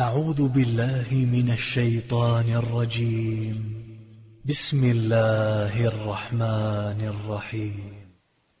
أعوذ بالله من الشيطان الرجيم. بسم الله الرحمن الرحيم.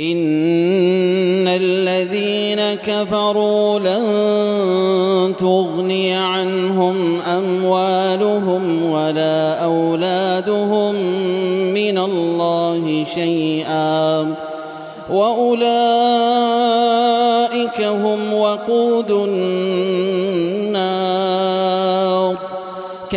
إن الذين كفروا لن تغني عنهم أموالهم ولا أولادهم من الله شيئا. وأولئك هم وقود النار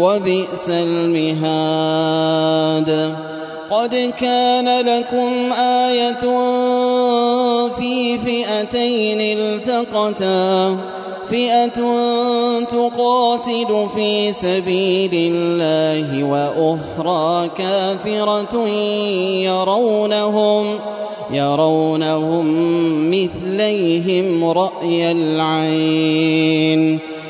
وبئس المهاد. قد كان لكم آية في فئتين التقتا. فئة تقاتل في سبيل الله وأخرى كافرة يرونهم يرونهم مثليهم رأي العين.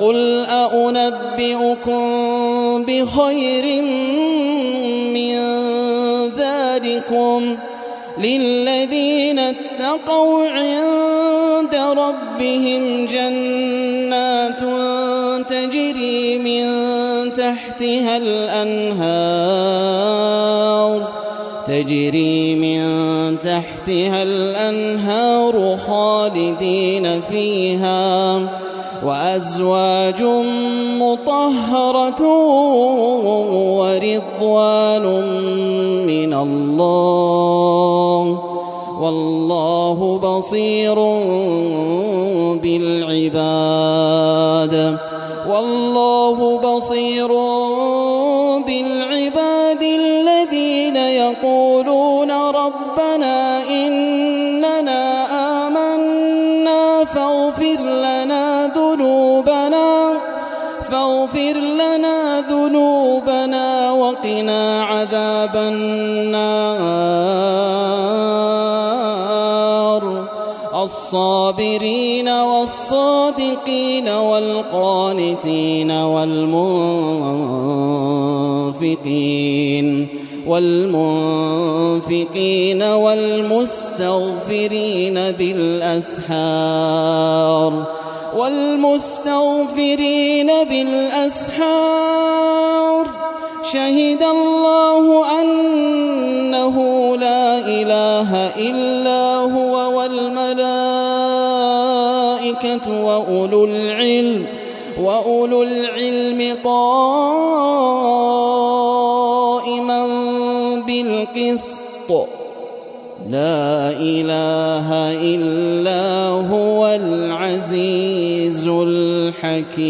قل أنبئكم بخير من ذلكم للذين اتقوا عند ربهم جنات تجري من تحتها الأنهار تجري من تحتها الأنهار خالدين فيها وأزواج مطهرة ورضوان من الله والله بصير بالعباد والله بصير بالعباد الذين يقولون ربنا ذنوبنا فاغفر لنا ذنوبنا وقنا عذاب النار. الصابرين والصادقين والقانتين والمنفقين والمنفقين والمستغفرين بالأسحار. والمستغفرين بالأسحار. شهد الله أنه لا إله إلا هو والملائكة وأولو العلم وأولو العلم قائما بالقسط. لا إله إلا هو العزيز الحكيم.